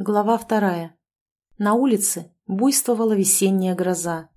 Глава вторая. На улице буйствовала весенняя гроза,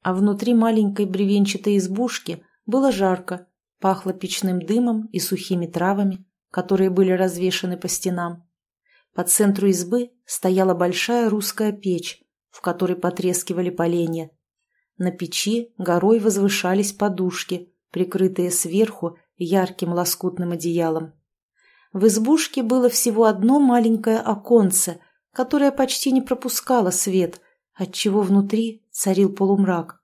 а внутри маленькой бревенчатой избушки было жарко, пахло печным дымом и сухими травами, которые были развешаны по стенам. По центру избы стояла большая русская печь, в которой потрескивали поленья. На печи горой возвышались подушки, прикрытые сверху ярким лоскутным одеялом. В избушке было всего одно маленькое оконце – которая почти не пропускала свет, отчего внутри царил полумрак.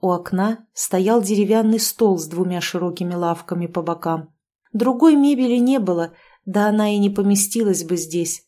У окна стоял деревянный стол с двумя широкими лавками по бокам. Другой мебели не было, да она и не поместилась бы здесь.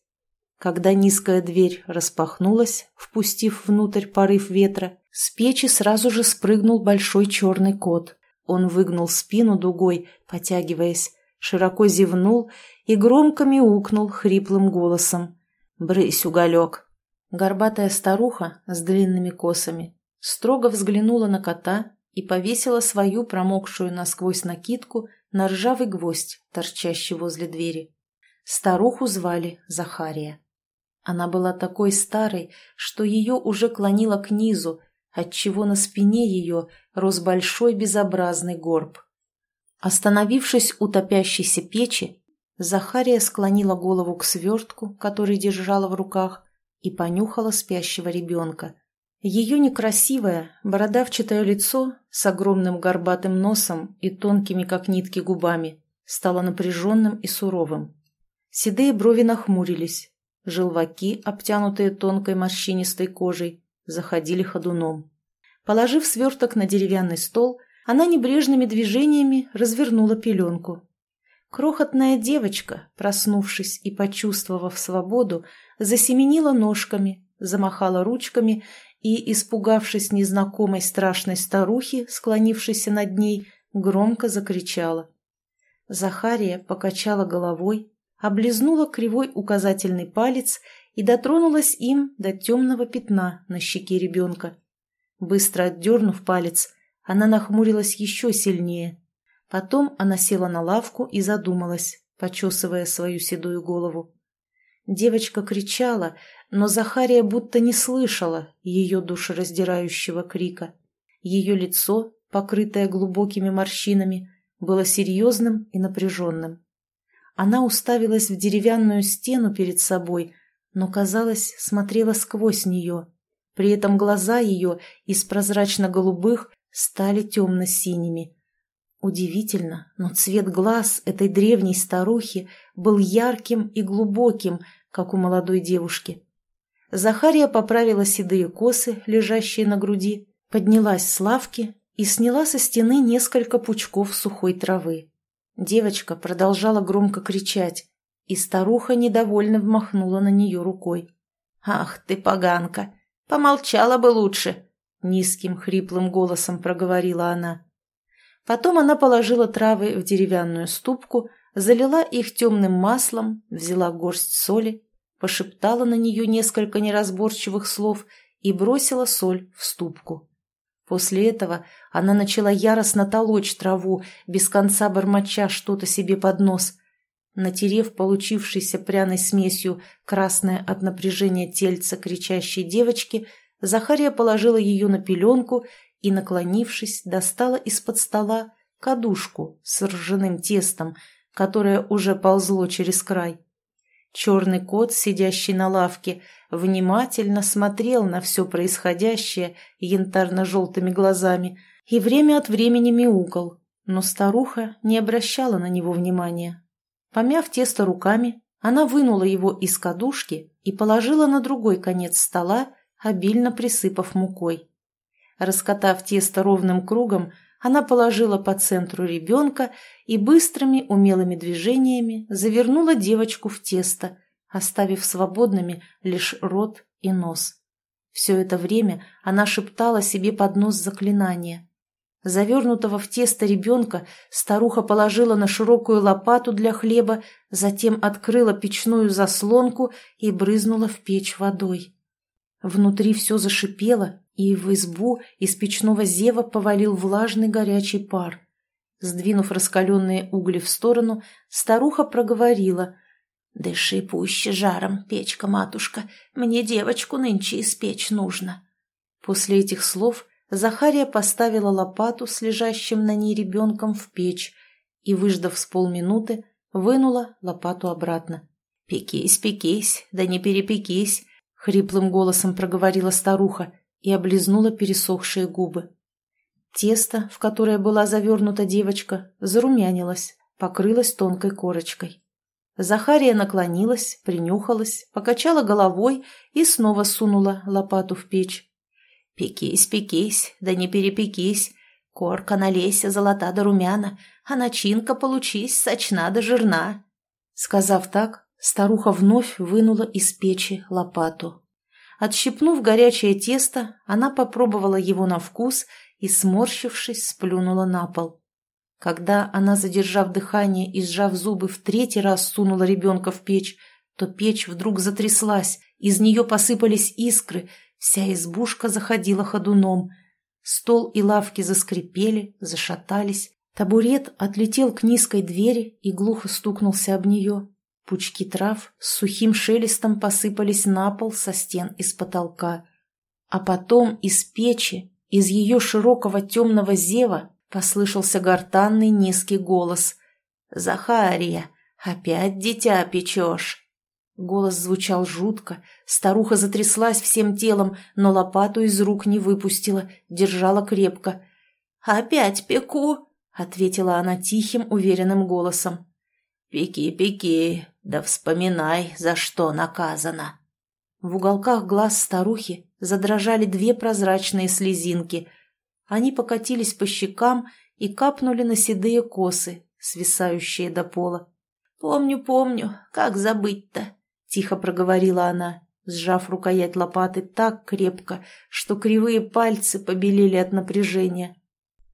Когда низкая дверь распахнулась, впустив внутрь порыв ветра, с печи сразу же спрыгнул большой черный кот. Он выгнул спину дугой, потягиваясь, широко зевнул и громко мяукнул хриплым голосом. «Брысь, уголек!» Горбатая старуха с длинными косами строго взглянула на кота и повесила свою промокшую насквозь накидку на ржавый гвоздь, торчащий возле двери. Старуху звали Захария. Она была такой старой, что ее уже клонило к низу, отчего на спине ее рос большой безобразный горб. Остановившись у топящейся печи, Захария склонила голову к свертку, который держала в руках, и понюхала спящего ребенка. Ее некрасивое, бородавчатое лицо с огромным горбатым носом и тонкими, как нитки, губами стало напряженным и суровым. Седые брови нахмурились, желваки, обтянутые тонкой морщинистой кожей, заходили ходуном. Положив сверток на деревянный стол, она небрежными движениями развернула пеленку Крохотная девочка, проснувшись и почувствовав свободу, засеменила ножками, замахала ручками и, испугавшись незнакомой страшной старухи, склонившейся над ней, громко закричала. Захария покачала головой, облизнула кривой указательный палец и дотронулась им до темного пятна на щеке ребенка. Быстро отдернув палец, она нахмурилась еще сильнее Потом она села на лавку и задумалась, почесывая свою седую голову. Девочка кричала, но Захария будто не слышала ее душераздирающего крика. Ее лицо, покрытое глубокими морщинами, было серьезным и напряженным. Она уставилась в деревянную стену перед собой, но, казалось, смотрела сквозь нее. При этом глаза ее из прозрачно-голубых стали темно-синими. Удивительно, но цвет глаз этой древней старухи был ярким и глубоким, как у молодой девушки. Захария поправила седые косы, лежащие на груди, поднялась с лавки и сняла со стены несколько пучков сухой травы. Девочка продолжала громко кричать, и старуха недовольно вмахнула на нее рукой. «Ах ты, поганка! Помолчала бы лучше!» Низким хриплым голосом проговорила она. Потом она положила травы в деревянную ступку, залила их темным маслом, взяла горсть соли, пошептала на нее несколько неразборчивых слов и бросила соль в ступку. После этого она начала яростно толочь траву, без конца бормоча что-то себе под нос. Натерев получившейся пряной смесью красное от напряжения тельце кричащей девочки, Захария положила ее на пеленку и, наклонившись, достала из-под стола кадушку с ржаным тестом, которое уже ползло через край. Черный кот, сидящий на лавке, внимательно смотрел на все происходящее янтарно-желтыми глазами и время от времени мяукал, но старуха не обращала на него внимания. Помяв тесто руками, она вынула его из кадушки и положила на другой конец стола, обильно присыпав мукой. Раскатав тесто ровным кругом, она положила по центру ребенка и быстрыми умелыми движениями завернула девочку в тесто, оставив свободными лишь рот и нос. Все это время она шептала себе под нос заклинания. Завернутого в тесто ребенка старуха положила на широкую лопату для хлеба, затем открыла печную заслонку и брызнула в печь водой. Внутри все зашипело, и в избу из печного зева повалил влажный горячий пар. Сдвинув раскаленные угли в сторону, старуха проговорила. «Дыши пуще жаром, печка-матушка, мне девочку нынче испечь нужно». После этих слов Захария поставила лопату с лежащим на ней ребенком в печь и, выждав с полминуты, вынула лопату обратно. «Пекись, пекись, да не перепекись», — хриплым голосом проговорила старуха и облизнула пересохшие губы. Тесто, в которое была завернута девочка, зарумянилось, покрылось тонкой корочкой. Захария наклонилась, принюхалась, покачала головой и снова сунула лопату в печь. «Пекись, пекись, да не перепекись. Корка налейся золота да румяна, а начинка получись сочна да жирна». Сказав так, старуха вновь вынула из печи лопату. Отщипнув горячее тесто, она попробовала его на вкус и, сморщившись, сплюнула на пол. Когда она, задержав дыхание и сжав зубы, в третий раз сунула ребенка в печь, то печь вдруг затряслась, из нее посыпались искры, вся избушка заходила ходуном. Стол и лавки заскрипели, зашатались, табурет отлетел к низкой двери и глухо стукнулся об нее. Пучки трав с сухим шелестом посыпались на пол со стен и с потолка. А потом из печи, из ее широкого темного зева, Послышался гортанный низкий голос. «Захария, опять дитя печешь?» Голос звучал жутко, старуха затряслась всем телом, но лопату из рук не выпустила, держала крепко. «Опять пеку!» — ответила она тихим, уверенным голосом. «Пеки, пеки, да вспоминай, за что наказана!» В уголках глаз старухи задрожали две прозрачные слезинки, они покатились по щекам и капнули на седые косы, свисающие до пола. «Помню, помню, как забыть-то?» — тихо проговорила она, сжав рукоять лопаты так крепко, что кривые пальцы побелели от напряжения.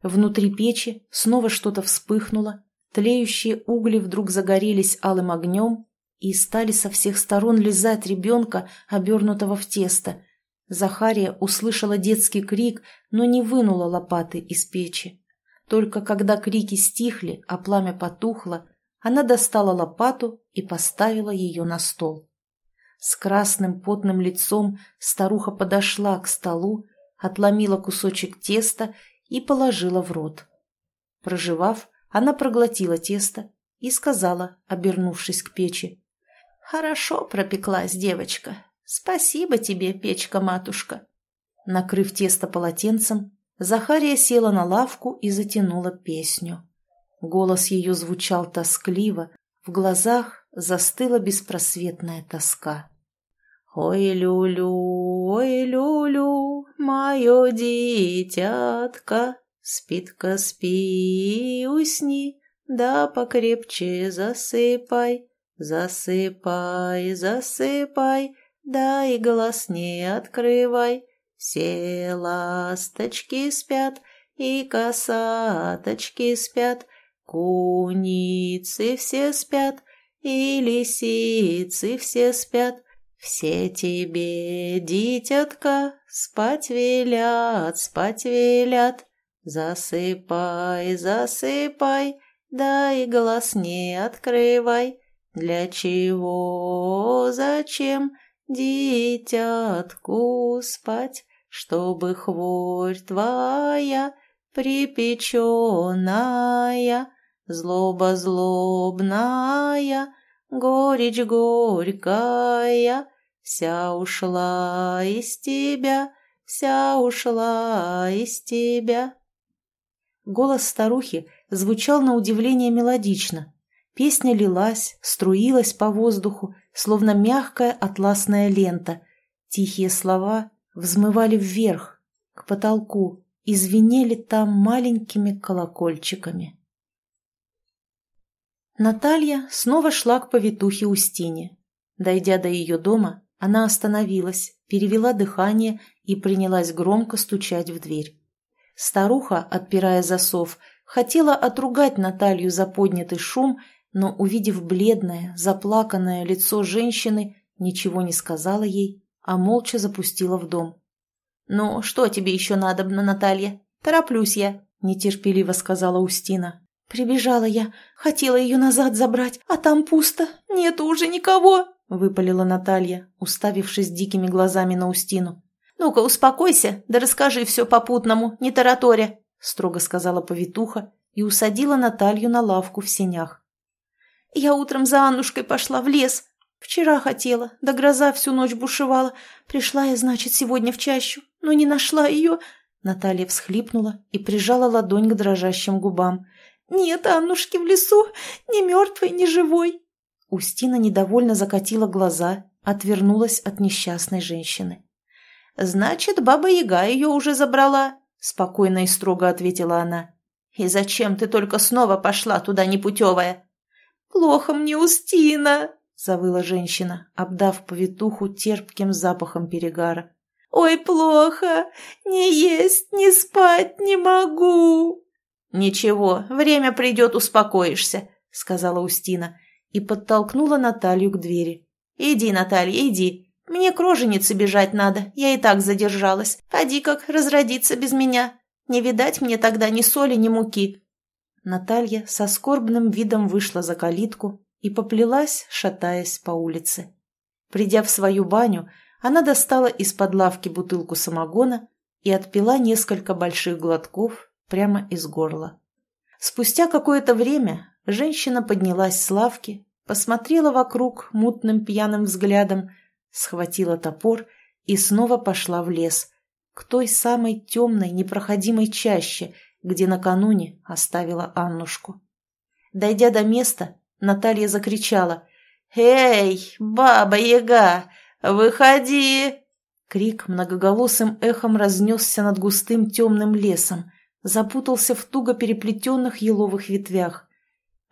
Внутри печи снова что-то вспыхнуло, тлеющие угли вдруг загорелись алым огнем и стали со всех сторон лизать ребенка, обернутого в тесто — Захария услышала детский крик, но не вынула лопаты из печи. Только когда крики стихли, а пламя потухло, она достала лопату и поставила ее на стол. С красным потным лицом старуха подошла к столу, отломила кусочек теста и положила в рот. Проживав, она проглотила тесто и сказала, обернувшись к печи, «Хорошо пропеклась девочка, «Спасибо тебе, печка-матушка». Накрыв тесто полотенцем, Захария села на лавку и затянула песню. Голос ее звучал тоскливо, в глазах застыла беспросветная тоска. «Ой, люлю, ой, люлю, мое дитятка, спитка спи, усни, да покрепче засыпай, засыпай, засыпай, да и глаз не открывай, все ласточки спят, и косаточки спят, куницы все спят, и лисицы все спят, все тебе, дитятка, спать велят, спать велят. Засыпай, засыпай, да и глаз не открывай. Для чего, зачем дитятку спать, чтобы хворь твоя припеченная, злоба злобная, горечь горькая, вся ушла из тебя, вся ушла из тебя. Голос старухи звучал на удивление мелодично. Песня лилась, струилась по воздуху, словно мягкая атласная лента. Тихие слова взмывали вверх, к потолку, и звенели там маленькими колокольчиками. Наталья снова шла к повитухе Устине. Дойдя до ее дома, она остановилась, перевела дыхание и принялась громко стучать в дверь. Старуха, отпирая засов, хотела отругать Наталью за поднятый шум но, увидев бледное, заплаканное лицо женщины, ничего не сказала ей, а молча запустила в дом. «Ну, что тебе еще надобно, Наталья? Тороплюсь я», — нетерпеливо сказала Устина. Прибежала я, хотела ее назад забрать, а там пусто, нету уже никого!» — выпалила Наталья, уставившись дикими глазами на Устину. «Ну-ка, успокойся, да расскажи все попутному, не тараторя!» — строго сказала повитуха и усадила Наталью на лавку в сенях. «Я утром за Аннушкой пошла в лес. Вчера хотела, да гроза всю ночь бушевала. Пришла я, значит, сегодня в чащу, но не нашла ее...» Наталья всхлипнула и прижала ладонь к дрожащим губам. «Нет Аннушки в лесу, ни мертвой, ни живой!» Устина недовольно закатила глаза, отвернулась от несчастной женщины. «Значит, баба-яга ее уже забрала», — спокойно и строго ответила она. «И зачем ты только снова пошла туда непутевая?» «Плохо мне, Устина!» — завыла женщина, обдав повитуху терпким запахом перегара. «Ой, плохо! Не есть, не спать не могу!» «Ничего, время придет, успокоишься», — сказала Устина и подтолкнула Наталью к двери. «Иди, Наталья, иди. Мне к роженице бежать надо, я и так задержалась. Ходи как разродиться без меня. Не видать мне тогда ни соли, ни муки». Наталья со скорбным видом вышла за калитку и поплелась, шатаясь по улице. Придя в свою баню, она достала из-под лавки бутылку самогона и отпила несколько больших глотков прямо из горла. Спустя какое-то время женщина поднялась с лавки, посмотрела вокруг мутным пьяным взглядом, схватила топор и снова пошла в лес, к той самой темной непроходимой чаще, где накануне оставила Аннушку. Дойдя до места, Наталья закричала «Эй, баба-яга, выходи!» Крик многоголосым эхом разнесся над густым темным лесом, запутался в туго переплетенных еловых ветвях.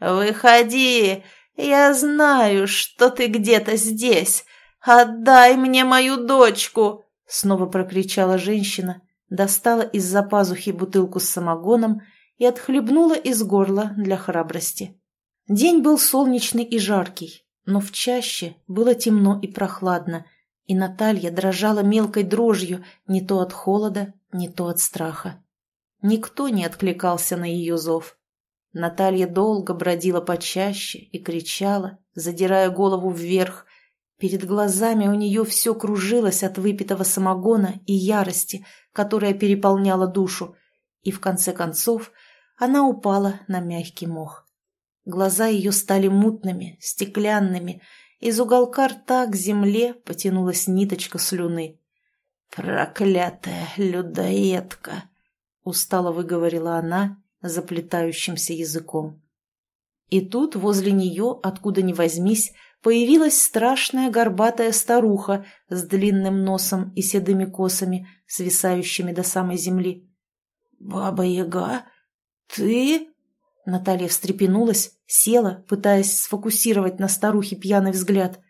«Выходи! Я знаю, что ты где-то здесь! Отдай мне мою дочку!» Снова прокричала женщина, достала из-за пазухи бутылку с самогоном и отхлебнула из горла для храбрости. День был солнечный и жаркий, но в чаще было темно и прохладно, и Наталья дрожала мелкой дрожью не то от холода, не то от страха. Никто не откликался на ее зов. Наталья долго бродила почаще и кричала, задирая голову вверх. Перед глазами у нее все кружилось от выпитого самогона и ярости, которая переполняла душу, и в конце концов она упала на мягкий мох. Глаза ее стали мутными, стеклянными, из уголка рта к земле потянулась ниточка слюны. «Проклятая людоедка!» — устало выговорила она заплетающимся языком. И тут возле нее, откуда ни возьмись, появилась страшная горбатая старуха с длинным носом и седыми косами, свисающими до самой земли. «Баба-яга, ты?» Наталья встрепенулась, села, пытаясь сфокусировать на старухе пьяный взгляд.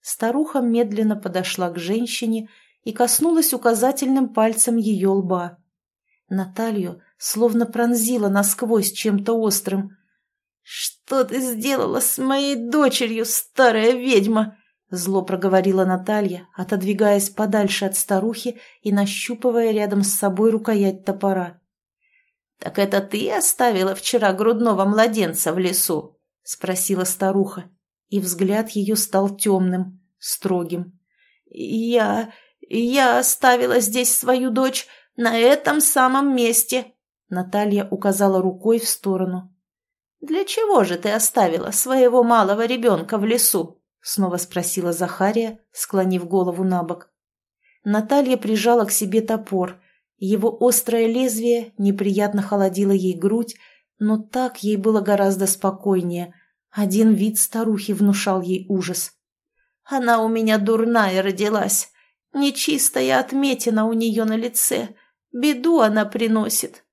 Старуха медленно подошла к женщине и коснулась указательным пальцем ее лба. Наталью словно пронзила насквозь чем-то острым. «Что ты сделала с моей дочерью, старая ведьма?» Зло проговорила Наталья, отодвигаясь подальше от старухи и нащупывая рядом с собой рукоять топора. «Так это ты оставила вчера грудного младенца в лесу?» — спросила старуха, и взгляд ее стал темным, строгим. «Я... я оставила здесь свою дочь на этом самом месте!» Наталья указала рукой в сторону. «Для чего же ты оставила своего малого ребенка в лесу?» Снова спросила Захария, склонив голову на бок. Наталья прижала к себе топор. Его острое лезвие неприятно холодило ей грудь, но так ей было гораздо спокойнее. Один вид старухи внушал ей ужас. «Она у меня дурная родилась. Нечистая отметина у нее на лице. Беду она приносит.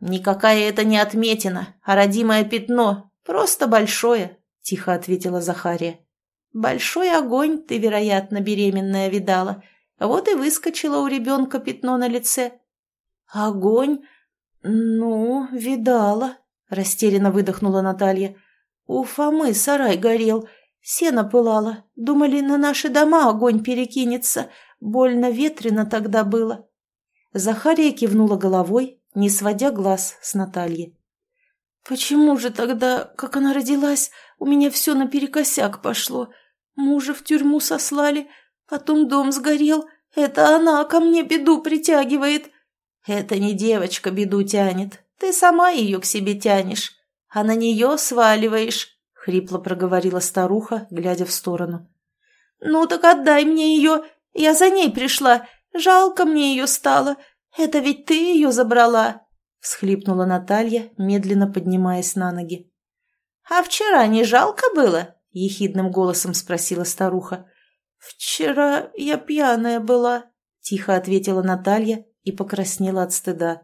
Никакая это не отметина, а родимое пятно, просто большое, тихо ответила Захария. Большой огонь ты, вероятно, беременная видала. Вот и выскочила у ребенка пятно на лице. Огонь? Ну, видала, растерянно выдохнула Наталья. У Фомы сарай горел, сено пылало. Думали, на наши дома огонь перекинется. Больно ветрено тогда было. Захария кивнула головой, не сводя глаз с Натальи. Почему же тогда, как она родилась, у меня все наперекосяк пошло? Мужа в тюрьму сослали, потом дом сгорел. Это она ко мне беду притягивает. Это не девочка беду тянет, ты сама ее к себе тянешь, а на нее сваливаешь, — хрипло проговорила старуха, глядя в сторону. «Ну так отдай мне ее, я за ней пришла, жалко мне ее стало, это ведь ты ее забрала», — всхлипнула Наталья, медленно поднимаясь на ноги. «А вчера не жалко было?» — ехидным голосом спросила старуха. «Вчера я пьяная была», — тихо ответила Наталья и покраснела от стыда.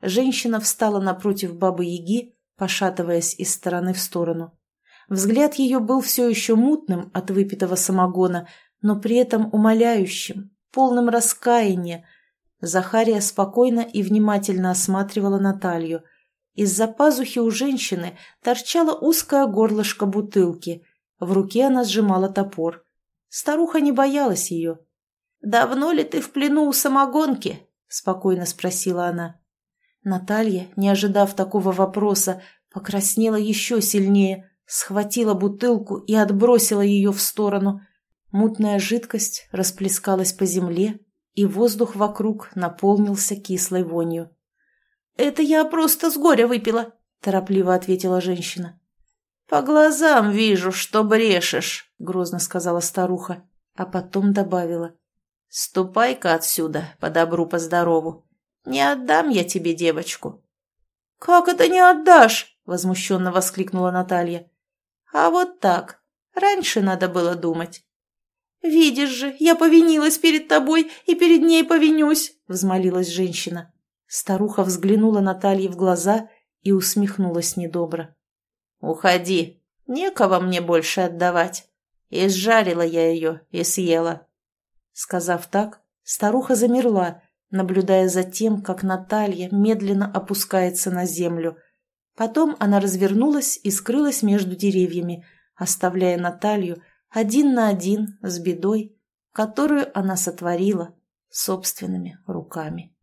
Женщина встала напротив бабы-яги, пошатываясь из стороны в сторону. Взгляд ее был все еще мутным от выпитого самогона, но при этом умоляющим, полным раскаяния. Захария спокойно и внимательно осматривала Наталью. Из-за пазухи у женщины торчало узкое горлышко бутылки. В руке она сжимала топор. Старуха не боялась ее. «Давно ли ты в плену у самогонки?» – спокойно спросила она. Наталья, не ожидав такого вопроса, покраснела еще сильнее, схватила бутылку и отбросила ее в сторону. Мутная жидкость расплескалась по земле, и воздух вокруг наполнился кислой вонью. «Это я просто с горя выпила», — торопливо ответила женщина. «По глазам вижу, что брешешь», — грозно сказала старуха, а потом добавила. «Ступай-ка отсюда, по добру, по здорову. Не отдам я тебе девочку». «Как это не отдашь?» — возмущенно воскликнула Наталья. «А вот так. Раньше надо было думать». «Видишь же, я повинилась перед тобой и перед ней повинюсь», — взмолилась женщина. Старуха взглянула Наталье в глаза и усмехнулась недобро. «Уходи, некого мне больше отдавать. Изжарила я ее и съела». Сказав так, старуха замерла, наблюдая за тем, как Наталья медленно опускается на землю — Потом она развернулась и скрылась между деревьями, оставляя Наталью один на один с бедой, которую она сотворила собственными руками.